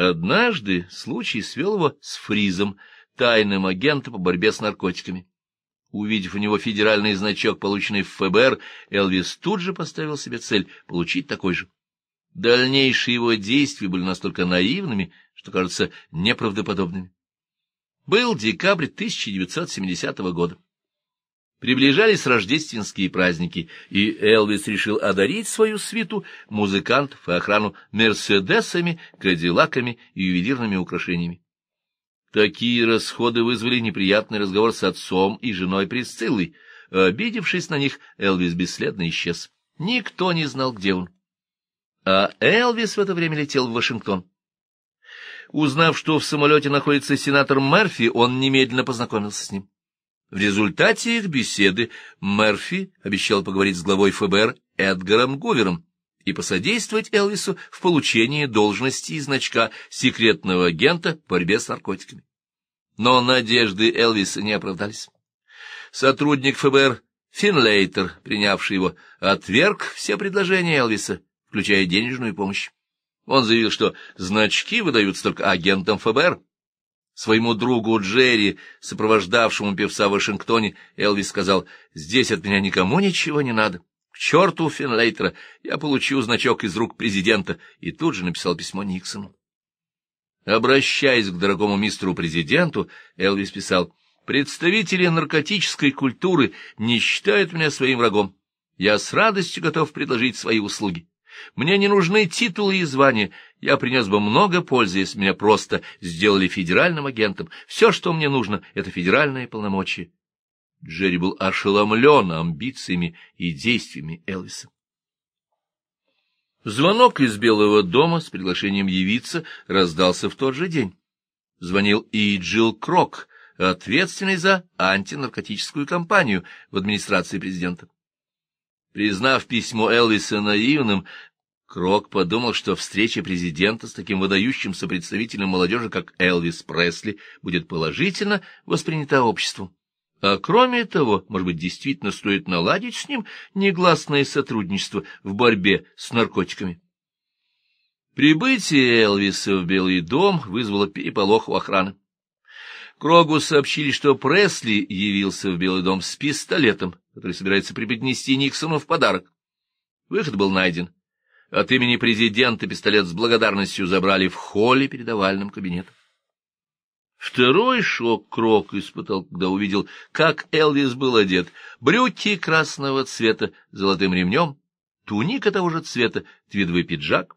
Однажды случай свел его с Фризом, тайным агентом по борьбе с наркотиками. Увидев у него федеральный значок, полученный в ФБР, Элвис тут же поставил себе цель получить такой же. Дальнейшие его действия были настолько наивными, что кажутся неправдоподобными. Был декабрь 1970 года. Приближались рождественские праздники, и Элвис решил одарить свою свиту музыкантов и охрану мерседесами, кадиллаками и ювелирными украшениями. Такие расходы вызвали неприятный разговор с отцом и женой Присциллой. Обидевшись на них, Элвис бесследно исчез. Никто не знал, где он. А Элвис в это время летел в Вашингтон. Узнав, что в самолете находится сенатор Мерфи, он немедленно познакомился с ним. В результате их беседы Мерфи обещал поговорить с главой ФБР Эдгаром Гувером и посодействовать Элвису в получении должности и значка секретного агента в борьбе с наркотиками. Но надежды Элвиса не оправдались. Сотрудник ФБР Финлейтер, принявший его, отверг все предложения Элвиса, включая денежную помощь. Он заявил, что значки выдаются только агентам ФБР, Своему другу Джерри, сопровождавшему певца в Вашингтоне, Элвис сказал, «Здесь от меня никому ничего не надо. К черту Финлейтера, я получу значок из рук президента», и тут же написал письмо Никсону. Обращаясь к дорогому мистеру президенту, Элвис писал, «Представители наркотической культуры не считают меня своим врагом. Я с радостью готов предложить свои услуги. Мне не нужны титулы и звания. Я принес бы много пользы, если меня просто сделали федеральным агентом. Все, что мне нужно, — это федеральные полномочия. Джерри был ошеломлен амбициями и действиями Элвиса. Звонок из Белого дома с приглашением явиться раздался в тот же день. Звонил и Джилл Крок, ответственный за антинаркотическую кампанию в администрации президента. Признав письмо Элвиса наивным, Крок подумал, что встреча президента с таким выдающимся представителем молодежи, как Элвис Пресли, будет положительно воспринята обществом. А кроме того, может быть, действительно стоит наладить с ним негласное сотрудничество в борьбе с наркотиками. Прибытие Элвиса в Белый дом вызвало переполох у охраны. Крогу сообщили, что Пресли явился в Белый дом с пистолетом, который собирается преподнести Никсону в подарок. Выход был найден. От имени президента пистолет с благодарностью забрали в холле перед овальным кабинетом. Второй шок Крок испытал, когда увидел, как Элвис был одет. Брюки красного цвета с золотым ремнем, туника того же цвета, твидовый пиджак.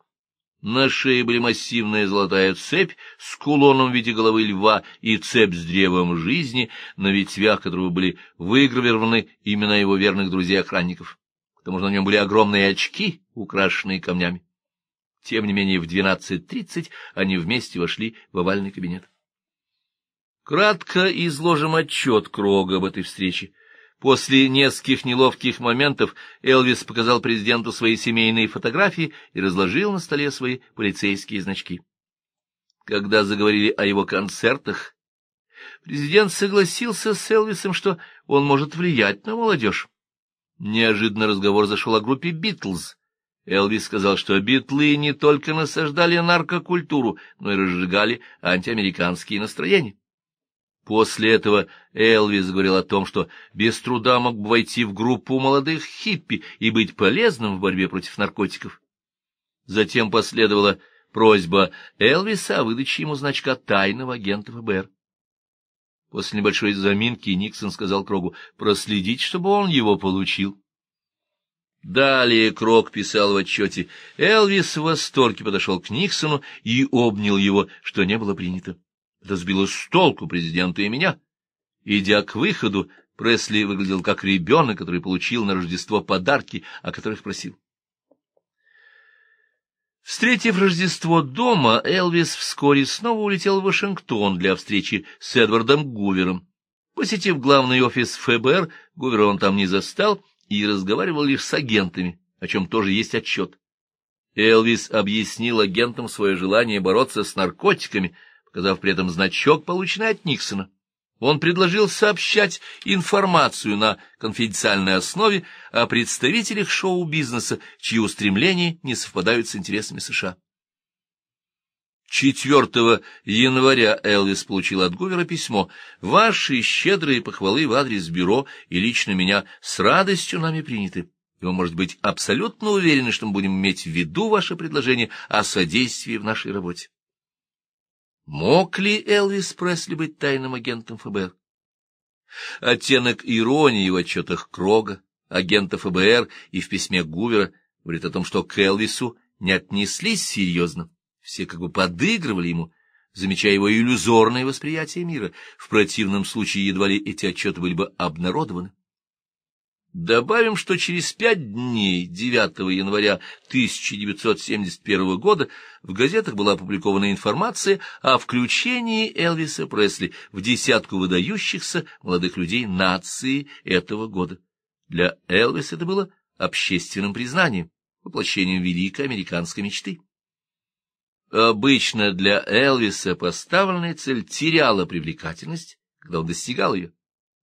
На шее были массивная золотая цепь с кулоном в виде головы льва и цепь с древом жизни, на ветвях которого были выгравированы имена его верных друзей-охранников. К тому же на нем были огромные очки, украшенные камнями. Тем не менее, в двенадцать тридцать они вместе вошли в овальный кабинет. Кратко изложим отчет Крога об этой встрече. После нескольких неловких моментов Элвис показал президенту свои семейные фотографии и разложил на столе свои полицейские значки. Когда заговорили о его концертах, президент согласился с Элвисом, что он может влиять на молодежь. Неожиданно разговор зашел о группе «Битлз». Элвис сказал, что битлы не только насаждали наркокультуру, но и разжигали антиамериканские настроения. После этого Элвис говорил о том, что без труда мог бы войти в группу молодых хиппи и быть полезным в борьбе против наркотиков. Затем последовала просьба Элвиса о выдаче ему значка тайного агента ФБР. После небольшой заминки Никсон сказал Крогу проследить, чтобы он его получил. Далее Крог писал в отчете. Элвис в восторге подошел к Никсону и обнял его, что не было принято. Это сбило с толку президента и меня. Идя к выходу, Пресли выглядел как ребенок, который получил на Рождество подарки, о которых просил. Встретив Рождество дома, Элвис вскоре снова улетел в Вашингтон для встречи с Эдвардом Гувером. Посетив главный офис ФБР, Гувера он там не застал и разговаривал лишь с агентами, о чем тоже есть отчет. Элвис объяснил агентам свое желание бороться с наркотиками, показав при этом значок, полученный от Никсона. Он предложил сообщать информацию на конфиденциальной основе о представителях шоу-бизнеса, чьи устремления не совпадают с интересами США. 4 января Элвис получил от Гувера письмо. «Ваши щедрые похвалы в адрес бюро и лично меня с радостью нами приняты. И вы можете быть абсолютно уверены, что мы будем иметь в виду ваше предложение о содействии в нашей работе». Мог ли Элвис Пресли быть тайным агентом ФБР? Оттенок иронии в отчетах Крога, агента ФБР и в письме Гувера говорит о том, что к Элвису не отнеслись серьезно. Все как бы подыгрывали ему, замечая его иллюзорное восприятие мира. В противном случае едва ли эти отчеты были бы обнародованы. Добавим, что через пять дней, 9 января 1971 года, в газетах была опубликована информация о включении Элвиса Пресли в десятку выдающихся молодых людей нации этого года. Для Элвиса это было общественным признанием, воплощением великой американской мечты. Обычно для Элвиса поставленная цель теряла привлекательность, когда он достигал ее.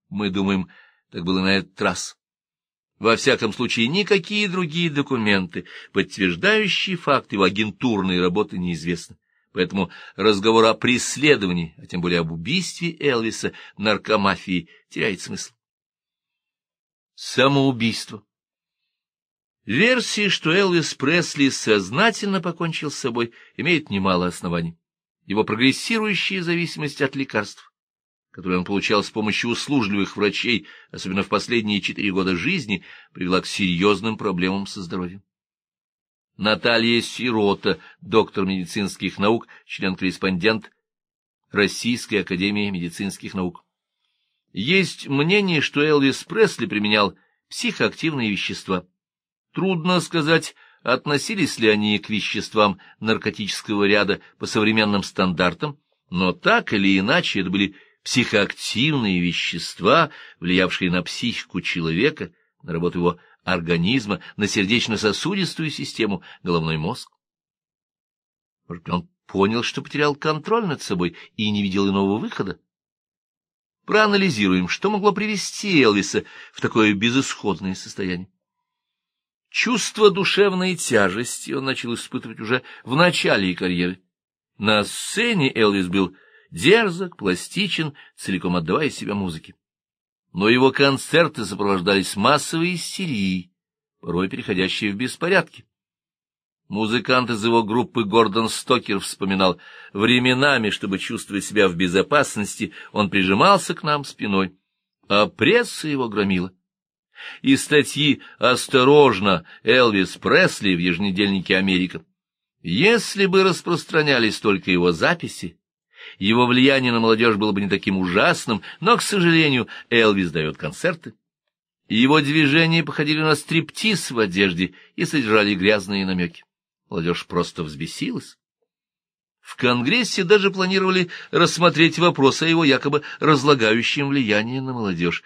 Мы думаем, так было на этот раз. Во всяком случае, никакие другие документы, подтверждающие факт его агентурной работы, неизвестны. Поэтому разговор о преследовании, а тем более об убийстве Элвиса, наркомафии, теряет смысл. Самоубийство. Версии, что Элвис Пресли сознательно покончил с собой, имеет немало оснований. Его прогрессирующая зависимость от лекарств, которую он получал с помощью услужливых врачей, особенно в последние четыре года жизни, привела к серьезным проблемам со здоровьем. Наталья Сирота, доктор медицинских наук, член-корреспондент Российской академии медицинских наук. Есть мнение, что Элвис Пресли применял психоактивные вещества. Трудно сказать, относились ли они к веществам наркотического ряда по современным стандартам, но так или иначе это были психоактивные вещества, влиявшие на психику человека, на работу его организма, на сердечно-сосудистую систему, головной мозг. Может он понял, что потерял контроль над собой и не видел иного выхода? Проанализируем, что могло привести Элвиса в такое безысходное состояние. Чувство душевной тяжести он начал испытывать уже в начале карьеры. На сцене Элвис был дерзок, пластичен, целиком отдавая себя музыке. Но его концерты сопровождались массовой истерией, порой переходящей в беспорядки. Музыкант из его группы Гордон Стокер вспоминал, временами, чтобы чувствовать себя в безопасности, он прижимался к нам спиной, а пресса его громила. И статьи «Осторожно! Элвис Пресли» в еженедельнике «Америка». Если бы распространялись только его записи, его влияние на молодежь было бы не таким ужасным, но, к сожалению, Элвис дает концерты. Его движения походили на стриптиз в одежде и содержали грязные намеки. Молодежь просто взбесилась. В Конгрессе даже планировали рассмотреть вопрос о его якобы разлагающем влиянии на молодежь.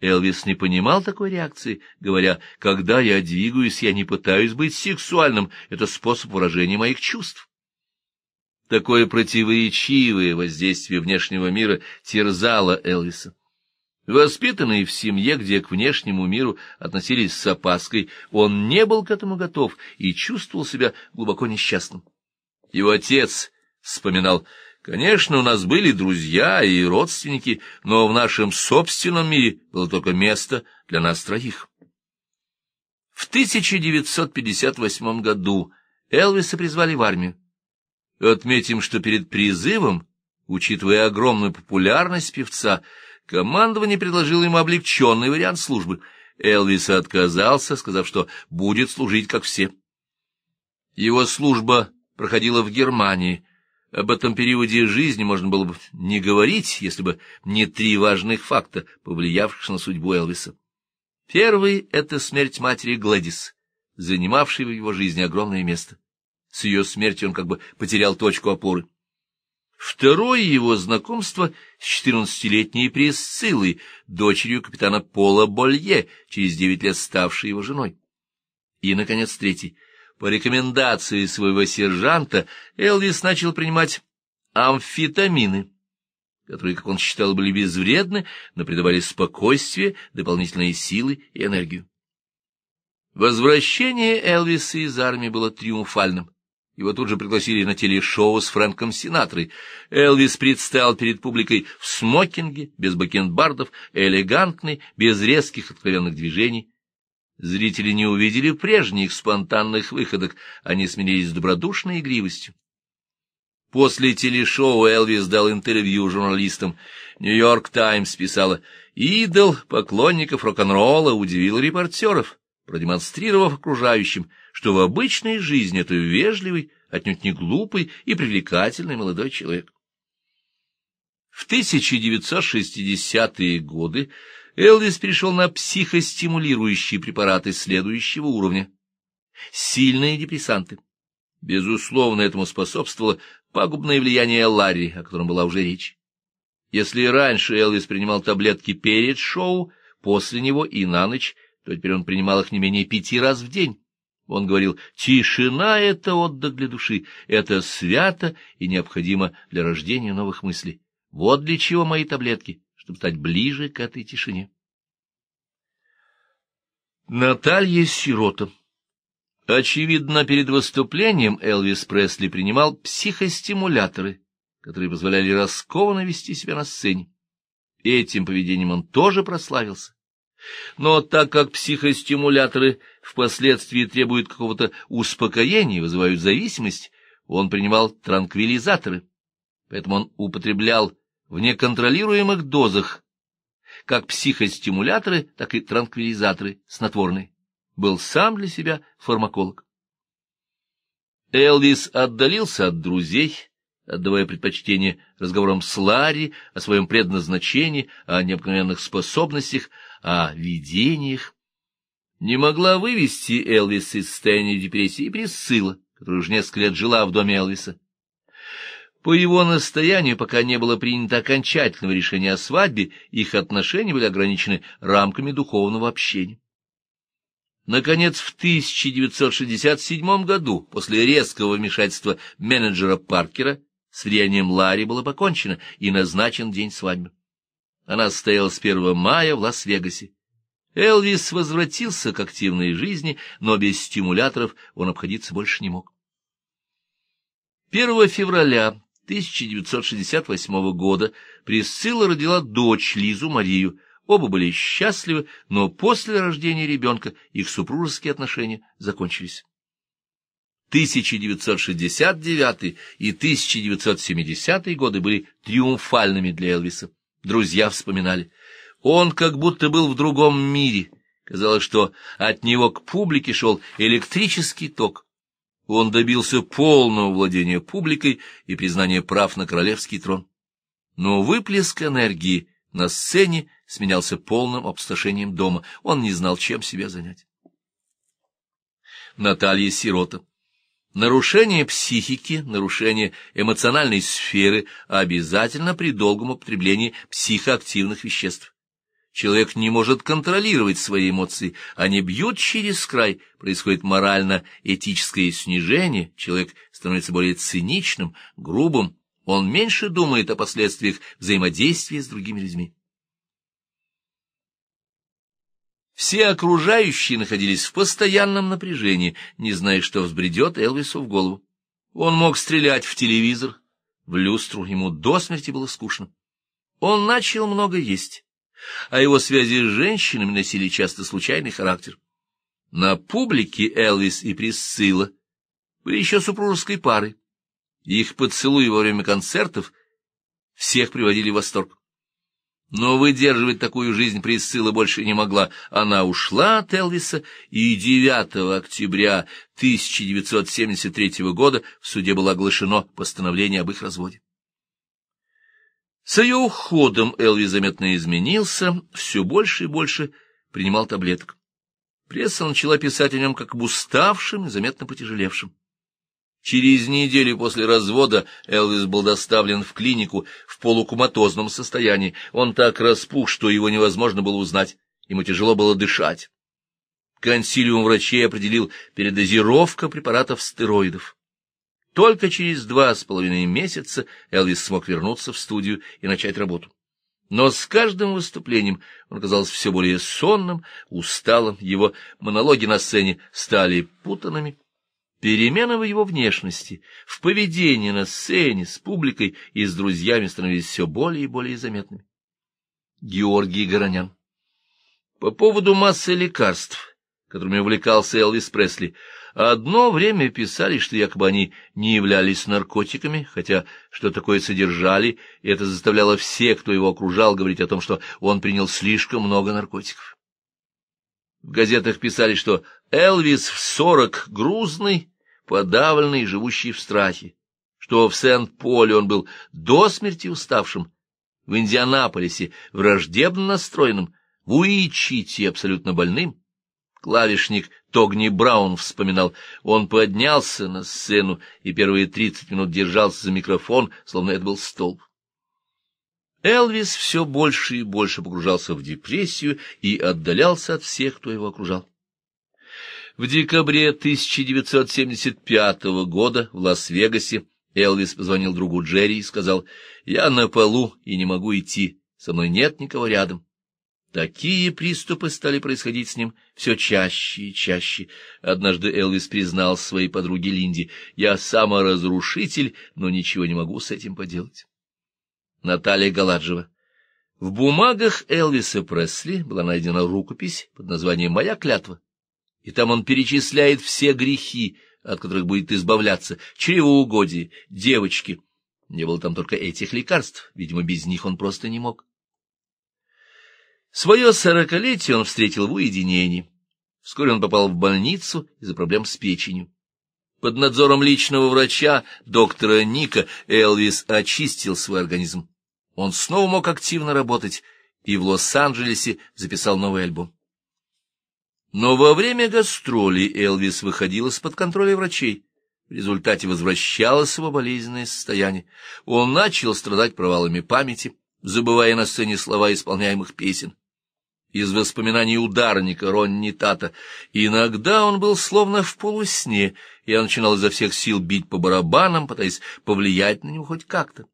Элвис не понимал такой реакции, говоря, «Когда я двигаюсь, я не пытаюсь быть сексуальным, это способ выражения моих чувств». Такое противоречивое воздействие внешнего мира терзало Элвиса. Воспитанный в семье, где к внешнему миру относились с опаской, он не был к этому готов и чувствовал себя глубоко несчастным. Его отец вспоминал, «Конечно, у нас были друзья и родственники, но в нашем собственном мире было только место для нас троих». В 1958 году Элвиса призвали в армию. Отметим, что перед призывом, учитывая огромную популярность певца, командование предложило ему облегченный вариант службы. Элвис отказался, сказав, что будет служить как все. Его служба проходила в Германии. Об этом периоде жизни можно было бы не говорить, если бы не три важных факта, повлиявших на судьбу Элвиса. Первый — это смерть матери Гладис, занимавшей в его жизни огромное место. С ее смертью он как бы потерял точку опоры. Второе его знакомство с четырнадцатилетней Присциллой, дочерью капитана Пола Болье, через девять лет ставшей его женой. И, наконец, третий. По рекомендации своего сержанта Элвис начал принимать амфетамины, которые, как он считал, были безвредны, но придавали спокойствие, дополнительные силы и энергию. Возвращение Элвиса из армии было триумфальным Его тут же пригласили на телешоу с Фрэнком Синатрой. Элвис предстал перед публикой в смокинге, без бакенбардов, элегантный, без резких откровенных движений. Зрители не увидели прежних спонтанных выходок, они сменились добродушной игривостью. После телешоу Элвис дал интервью журналистам. «Нью-Йорк Таймс» писала, «Идол поклонников рок-н-ролла удивил репортеров, продемонстрировав окружающим, что в обычной жизни это вежливый, отнюдь не глупый и привлекательный молодой человек». В 1960-е годы Элвис перешел на психостимулирующие препараты следующего уровня. Сильные депрессанты. Безусловно, этому способствовало пагубное влияние Ларри, о котором была уже речь. Если раньше Элвис принимал таблетки перед шоу, после него и на ночь, то теперь он принимал их не менее пяти раз в день. Он говорил, тишина — это отдых для души, это свято и необходимо для рождения новых мыслей. Вот для чего мои таблетки, чтобы стать ближе к этой тишине. Наталья Сирота Очевидно, перед выступлением Элвис Пресли принимал психостимуляторы, которые позволяли раскованно вести себя на сцене. Этим поведением он тоже прославился. Но так как психостимуляторы впоследствии требуют какого-то успокоения, вызывают зависимость, он принимал транквилизаторы. Поэтому он употреблял в неконтролируемых дозах как психостимуляторы, так и транквилизаторы снотворные был сам для себя фармаколог. Элвис отдалился от друзей, отдавая предпочтение разговорам с Ларри о своем предназначении, о необыкновенных способностях, о видениях. Не могла вывести Элвис из состояния депрессии и Присцилла, которая уже несколько лет жила в доме Элвиса. По его настоянию, пока не было принято окончательного решения о свадьбе, их отношения были ограничены рамками духовного общения. Наконец, в 1967 году, после резкого вмешательства менеджера Паркера, с влиянием Ларри было покончено и назначен день свадьбы. Она состоялась 1 мая в Лас-Вегасе. Элвис возвратился к активной жизни, но без стимуляторов он обходиться больше не мог. 1 февраля 1968 года Присцилла родила дочь Лизу Марию, Оба были счастливы, но после рождения ребенка их супружеские отношения закончились. 1969 и 1970 годы были триумфальными для Элвиса. Друзья вспоминали. Он как будто был в другом мире. Казалось, что от него к публике шел электрический ток. Он добился полного владения публикой и признания прав на королевский трон. Но выплеск энергии на сцене сменялся полным опустошением дома. Он не знал, чем себя занять. Наталья Сирота. Нарушение психики, нарушение эмоциональной сферы обязательно при долгом употреблении психоактивных веществ. Человек не может контролировать свои эмоции, они бьют через край, происходит морально-этическое снижение, человек становится более циничным, грубым, он меньше думает о последствиях взаимодействия с другими людьми. Все окружающие находились в постоянном напряжении, не зная, что взбредет Элвису в голову. Он мог стрелять в телевизор, в люстру, ему до смерти было скучно. Он начал много есть, а его связи с женщинами носили часто случайный характер. На публике Элвис и Присцилла были еще супружеской парой. Их поцелуи во время концертов всех приводили в восторг. Но выдерживать такую жизнь Присцилла больше не могла. Она ушла от Элвиса, и 9 октября 1973 года в суде было оглашено постановление об их разводе. С ее уходом Элвис заметно изменился, все больше и больше принимал таблеток. Пресса начала писать о нем как об уставшем и заметно потяжелевшем. Через неделю после развода Элвис был доставлен в клинику в полукоматозном состоянии. Он так распух, что его невозможно было узнать. Ему тяжело было дышать. Консилиум врачей определил передозировка препаратов стероидов. Только через два с половиной месяца Элвис смог вернуться в студию и начать работу. Но с каждым выступлением он казался все более сонным, усталым, его монологи на сцене стали путанными, Перемены в его внешности, в поведении на сцене, с публикой и с друзьями становились все более и более заметными. Георгий Горонян По поводу массы лекарств, которыми увлекался Элвис Пресли, одно время писали, что якобы они не являлись наркотиками, хотя что такое содержали, и это заставляло всех, кто его окружал, говорить о том, что он принял слишком много наркотиков. В газетах писали, что Элвис в сорок грузный, подавленный, живущий в страхе, что в Сент-Поле он был до смерти уставшим, в Индианаполисе враждебно настроенным, в Уичите абсолютно больным. Клавишник Тогни Браун вспоминал, он поднялся на сцену и первые тридцать минут держался за микрофон, словно это был столб. Элвис все больше и больше погружался в депрессию и отдалялся от всех, кто его окружал. В декабре 1975 года в Лас-Вегасе Элвис позвонил другу Джерри и сказал, «Я на полу и не могу идти, со мной нет никого рядом». Такие приступы стали происходить с ним все чаще и чаще. Однажды Элвис признал своей подруге Линди, «Я саморазрушитель, но ничего не могу с этим поделать». Наталья Галаджева. В бумагах Элвиса Пресли была найдена рукопись под названием «Моя клятва», и там он перечисляет все грехи, от которых будет избавляться, чревоугодие, девочки. Не было там только этих лекарств, видимо, без них он просто не мог. Свое сорокалетие он встретил в уединении. Вскоре он попал в больницу из-за проблем с печенью. Под надзором личного врача, доктора Ника, Элвис очистил свой организм. Он снова мог активно работать и в Лос-Анджелесе записал новый альбом. Но во время гастролей Элвис выходил из-под контроля врачей. В результате возвращалось его болезненное состояние. Он начал страдать провалами памяти, забывая на сцене слова исполняемых песен из воспоминаний ударника Ронни Тата. Иногда он был словно в полусне, и я начинал изо всех сил бить по барабанам, пытаясь повлиять на него хоть как-то.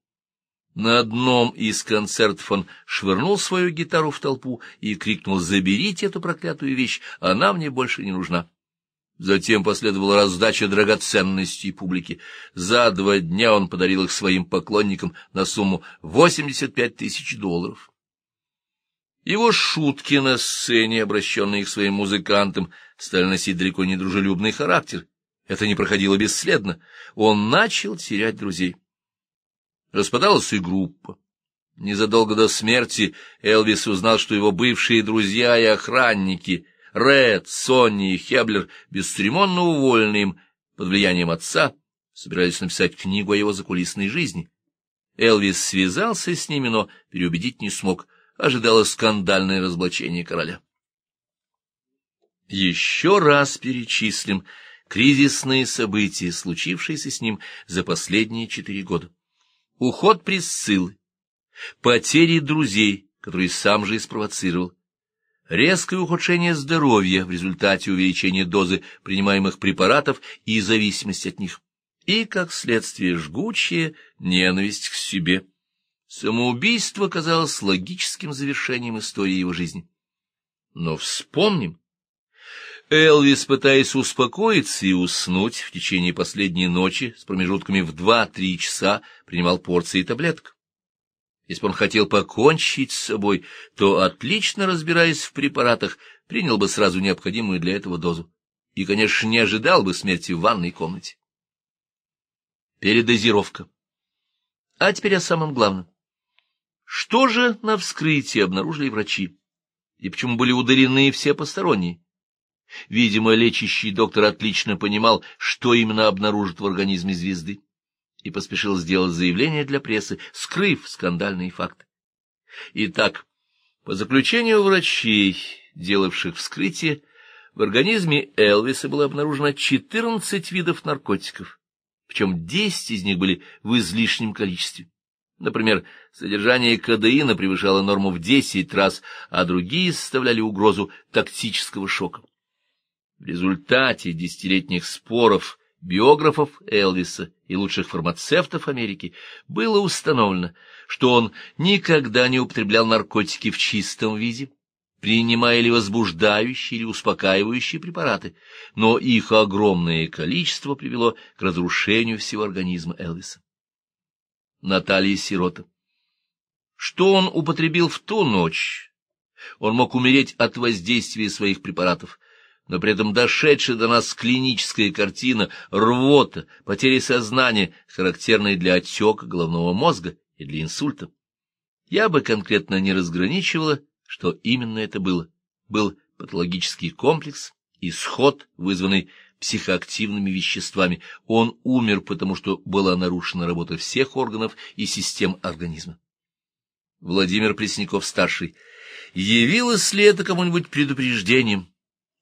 На одном из концертов он швырнул свою гитару в толпу и крикнул «Заберите эту проклятую вещь, она мне больше не нужна». Затем последовала раздача драгоценностей публике. За два дня он подарил их своим поклонникам на сумму 85 тысяч долларов. Его шутки на сцене, обращенные к своим музыкантам, стали носить далеко не дружелюбный характер. Это не проходило бесследно. Он начал терять друзей. Распадалась и группа. Незадолго до смерти Элвис узнал, что его бывшие друзья и охранники Ред, Сонни и Хеблер, бесцеремонно уволенные им под влиянием отца, собирались написать книгу о его закулисной жизни. Элвис связался с ними, но переубедить не смог — ожидало скандальное разоблачение короля. Еще раз перечислим кризисные события, случившиеся с ним за последние четыре года. Уход Присциллы, потери друзей, которые сам же и спровоцировал, резкое ухудшение здоровья в результате увеличения дозы принимаемых препаратов и зависимость от них, и, как следствие, жгучая ненависть к себе – Самоубийство казалось логическим завершением истории его жизни. Но вспомним. Элвис, пытаясь успокоиться и уснуть, в течение последней ночи с промежутками в два-три часа принимал порции таблеток. Если бы он хотел покончить с собой, то, отлично разбираясь в препаратах, принял бы сразу необходимую для этого дозу. И, конечно, не ожидал бы смерти в ванной комнате. Передозировка. А теперь о самом главном. Что же на вскрытии обнаружили врачи? И почему были удалены все посторонние? Видимо, лечащий доктор отлично понимал, что именно обнаружит в организме звезды, и поспешил сделать заявление для прессы, скрыв скандальные факты. Итак, по заключению врачей, делавших вскрытие, в организме Элвиса было обнаружено 14 видов наркотиков, причем 10 из них были в излишнем количестве. Например, содержание кадеина превышало норму в 10 раз, а другие составляли угрозу токсического шока. В результате десятилетних споров биографов Элвиса и лучших фармацевтов Америки было установлено, что он никогда не употреблял наркотики в чистом виде, принимая ли возбуждающие или успокаивающие препараты, но их огромное количество привело к разрушению всего организма Элвиса. Наталья Сирота. Что он употребил в ту ночь? Он мог умереть от воздействия своих препаратов, но при этом дошедшая до нас клиническая картина рвота, потери сознания, характерная для отека головного мозга и для инсульта. Я бы конкретно не разграничивала, что именно это было. Был патологический комплекс, исход, вызванный психоактивными веществами. Он умер, потому что была нарушена работа всех органов и систем организма. Владимир Пресняков-старший. Явилось ли это кому-нибудь предупреждением?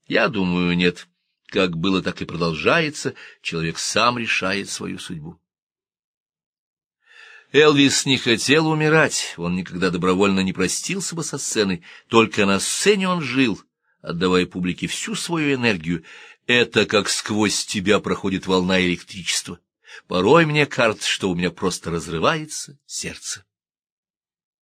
Я думаю, нет. Как было, так и продолжается. Человек сам решает свою судьбу. Элвис не хотел умирать, он никогда добровольно не простился бы со сценой, только на сцене он жил, отдавая публике всю свою энергию. Это как сквозь тебя проходит волна электричества. Порой мне кажется, что у меня просто разрывается сердце.